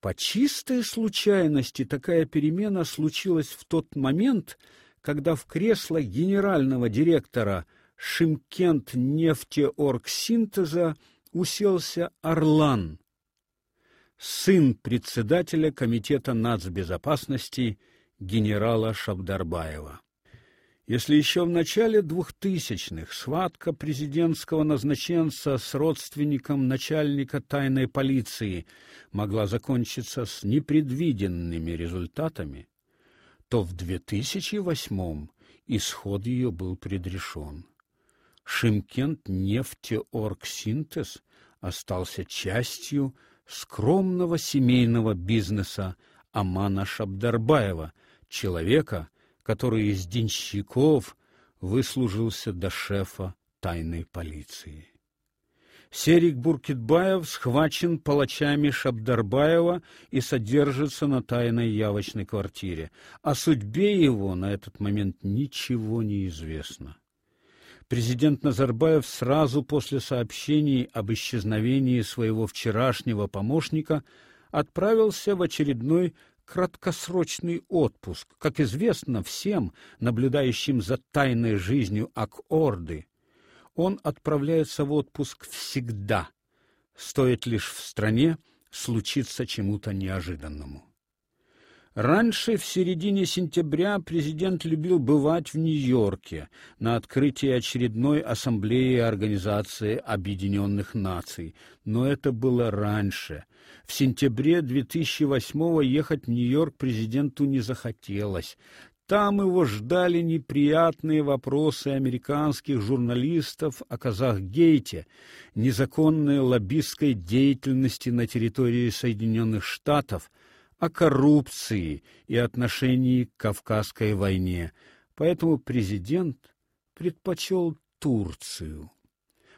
По чистой случайности такая перемена случилась в тот момент, когда в кресло генерального директора Шимкент нефтеоргсинтеза уселся Орлан, сын председателя комитета нацбезопасности генерала Шабдарбаева. Если еще в начале двухтысячных схватка президентского назначенца с родственником начальника тайной полиции могла закончиться с непредвиденными результатами, то в 2008 исход ее был предрешен. Шимкент нефтеоргсинтез остался частью скромного семейного бизнеса Амана Шабдарбаева, человека, который из денщиков выслужился до шефа тайной полиции. Серик Буркитбаев схвачен палачами Шабдарбаева и содержится на тайной явочной квартире. О судьбе его на этот момент ничего не известно. Президент Назарбаев сразу после сообщений об исчезновении своего вчерашнего помощника отправился в очередной краткосрочный отпуск. Как известно всем, наблюдающим за тайной жизнью Ак-Орды, он отправляется в отпуск всегда, стоит лишь в стране случиться чему-то неожиданному. Раньше, в середине сентября, президент любил бывать в Нью-Йорке на открытии очередной ассамблеи Организации Объединенных Наций, но это было раньше. В сентябре 2008 ехать в Нью-Йорк президенту не захотелось. Там его ждали неприятные вопросы американских журналистов о Казахгейте, незаконной лоббистской деятельности на территории Соединенных Штатов, о коррупции и отношении к Кавказской войне. Поэтому президент предпочел Турцию.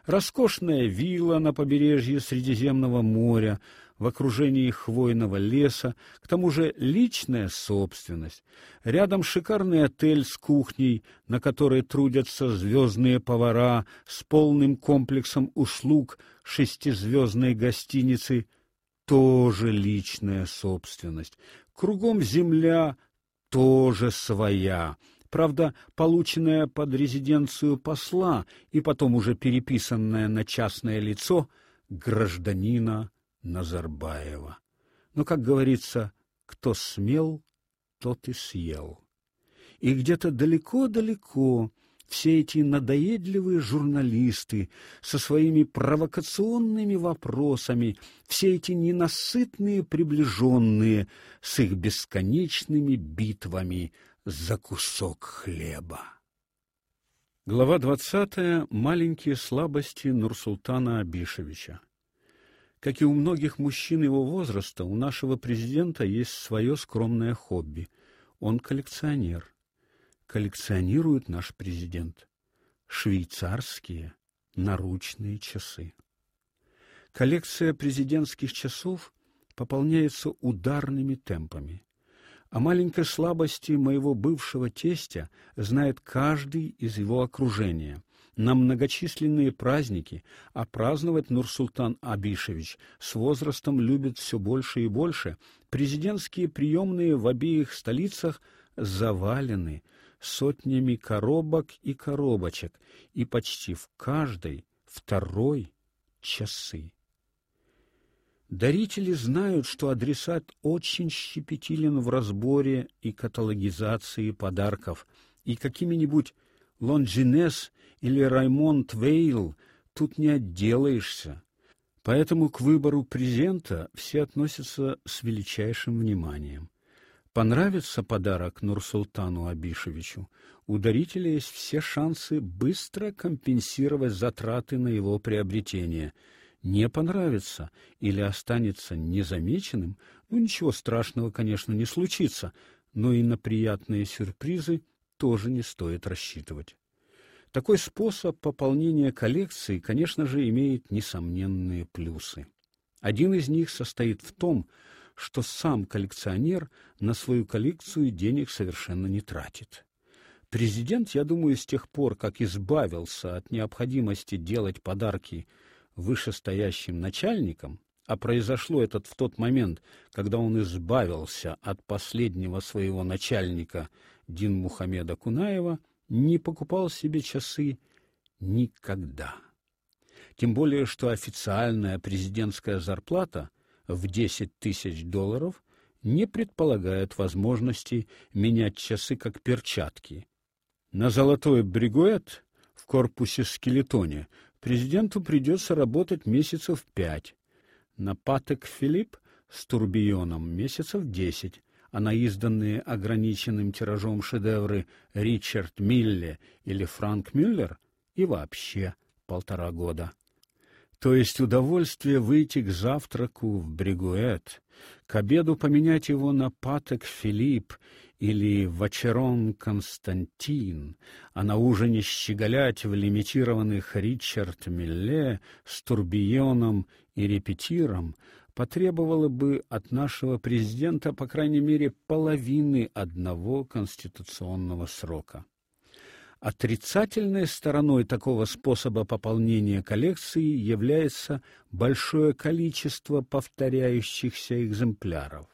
Роскошная вилла на побережье Средиземного моря, в окружении хвойного леса, к тому же личная собственность. Рядом шикарный отель с кухней, на которой трудятся звездные повара с полным комплексом услуг шестизвездной гостиницы – тоже личная собственность. Кругом земля тоже своя. Правда, полученная под резиденцию посла и потом уже переписанная на частное лицо гражданина Назарбаева. Но, как говорится, кто смел, тот и съел. И где-то далеко-далеко все эти надоедливые журналисты со своими провокационными вопросами, все эти ненасытные приближенные с их бесконечными битвами за кусок хлеба. Глава двадцатая. Маленькие слабости Нурсултана Абишевича. Как и у многих мужчин его возраста, у нашего президента есть свое скромное хобби. Он коллекционер коллекционирует наш президент швейцарские наручные часы. Коллекция президентских часов пополняется ударными темпами. О маленькой слабости моего бывшего тестя знает каждый из его окружения. На многочисленные праздники, а Нурсултан Абишевич с возрастом любит все больше и больше, президентские приемные в обеих столицах завалены сотнями коробок и коробочек, и почти в каждой второй часы. Дарители знают, что адресат очень щепетилен в разборе и каталогизации подарков, и какими-нибудь Лонжинес или Раймонд Вейл тут не отделаешься. Поэтому к выбору презента все относятся с величайшим вниманием. Понравится подарок Нурсултану Абишевичу, у дарителя есть все шансы быстро компенсировать затраты на его приобретение. Не понравится или останется незамеченным, ну ничего страшного, конечно, не случится, но и на приятные сюрпризы тоже не стоит рассчитывать. Такой способ пополнения коллекции, конечно же, имеет несомненные плюсы. Один из них состоит в том, что сам коллекционер на свою коллекцию денег совершенно не тратит. Президент, я думаю, с тех пор, как избавился от необходимости делать подарки вышестоящим начальникам, а произошло это в тот момент, когда он избавился от последнего своего начальника Дин Мухаммеда Кунаева, не покупал себе часы никогда. Тем более, что официальная президентская зарплата в 10 тысяч долларов не предполагает возможности менять часы как перчатки. На золотой бригуэт в корпусе скелетоне президенту придется работать месяцев пять, на Патек Филипп с турбионом месяцев десять, а на изданные ограниченным тиражом шедевры Ричард Милле или Франк Мюллер и вообще полтора года. То есть удовольствие выйти к завтраку в Бригуэт, к обеду поменять его на Патек Филипп или Вачерон Константин, а на ужине щеголять в лимитированных Ричард Милле с турбионом и репетиром потребовало бы от нашего президента по крайней мере половины одного конституционного срока. Отрицательной стороной такого способа пополнения коллекции является большое количество повторяющихся экземпляров.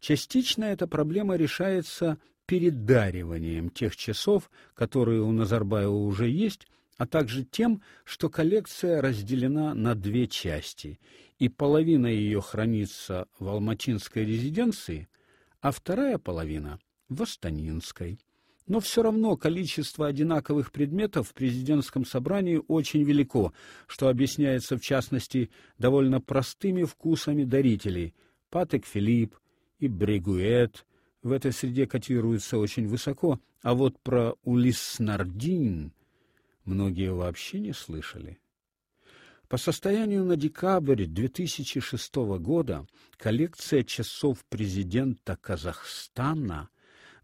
Частично эта проблема решается передариванием тех часов, которые у Назарбаева уже есть, а также тем, что коллекция разделена на две части, и половина ее хранится в Алматинской резиденции, а вторая половина в Астанинской но все равно количество одинаковых предметов в президентском собрании очень велико, что объясняется в частности довольно простыми вкусами дарителей. Патек Филипп и Брегуэт в этой среде котируются очень высоко, а вот про Улис Нардин многие вообще не слышали. По состоянию на декабрь 2006 года коллекция часов президента Казахстана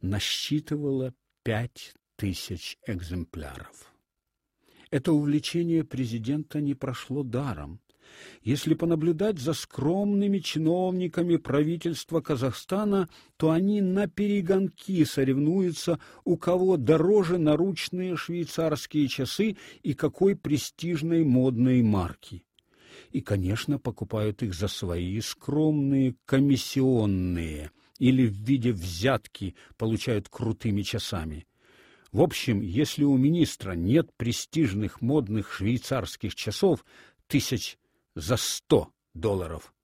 насчитывала пять тысяч экземпляров. Это увлечение президента не прошло даром. Если понаблюдать за скромными чиновниками правительства Казахстана, то они на перегонки соревнуются, у кого дороже наручные швейцарские часы и какой престижной модной марки. И, конечно, покупают их за свои скромные комиссионные – или в виде взятки получают крутыми часами. В общем, если у министра нет престижных модных швейцарских часов тысяч за сто долларов,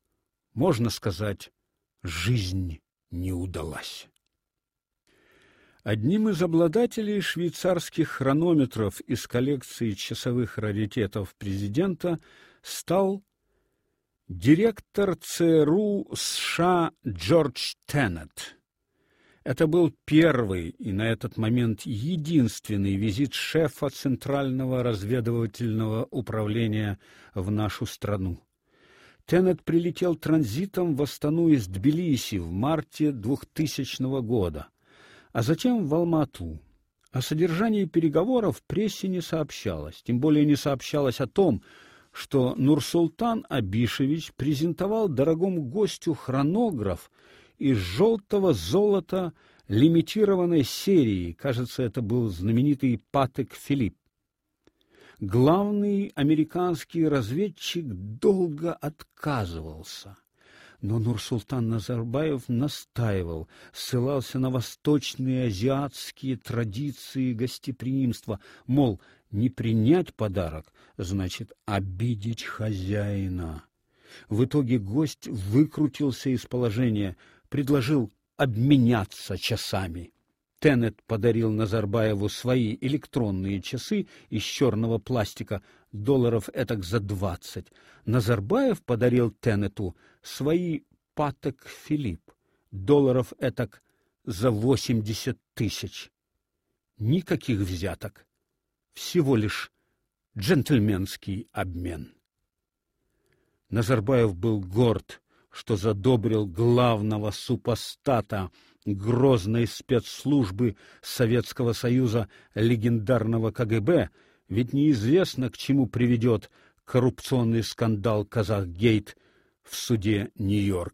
можно сказать, жизнь не удалась. Одним из обладателей швейцарских хронометров из коллекции часовых раритетов президента стал Директор ЦРУ США Джордж Теннет. Это был первый и на этот момент единственный визит шефа Центрального разведывательного управления в нашу страну. Теннет прилетел транзитом в Астану из Тбилиси в марте 2000 года, а затем в Алмату. О содержании переговоров в прессе не сообщалось, тем более не сообщалось о том, что Нурсултан Абишевич презентовал дорогому гостю хронограф из желтого золота лимитированной серии, кажется, это был знаменитый Патек Филипп. Главный американский разведчик долго отказывался, но Нурсултан Назарбаев настаивал, ссылался на восточные азиатские традиции гостеприимства, мол, не принять подарок значит обидеть хозяина. В итоге гость выкрутился из положения, предложил обменяться часами. Теннет подарил Назарбаеву свои электронные часы из черного пластика, долларов этак за двадцать. Назарбаев подарил Теннету свои Патек Филипп, долларов этак за восемьдесят тысяч. Никаких взяток всего лишь джентльменский обмен. Назарбаев был горд, что задобрил главного супостата грозной спецслужбы Советского Союза легендарного КГБ, ведь неизвестно, к чему приведет коррупционный скандал Казахгейт в суде Нью-Йорк.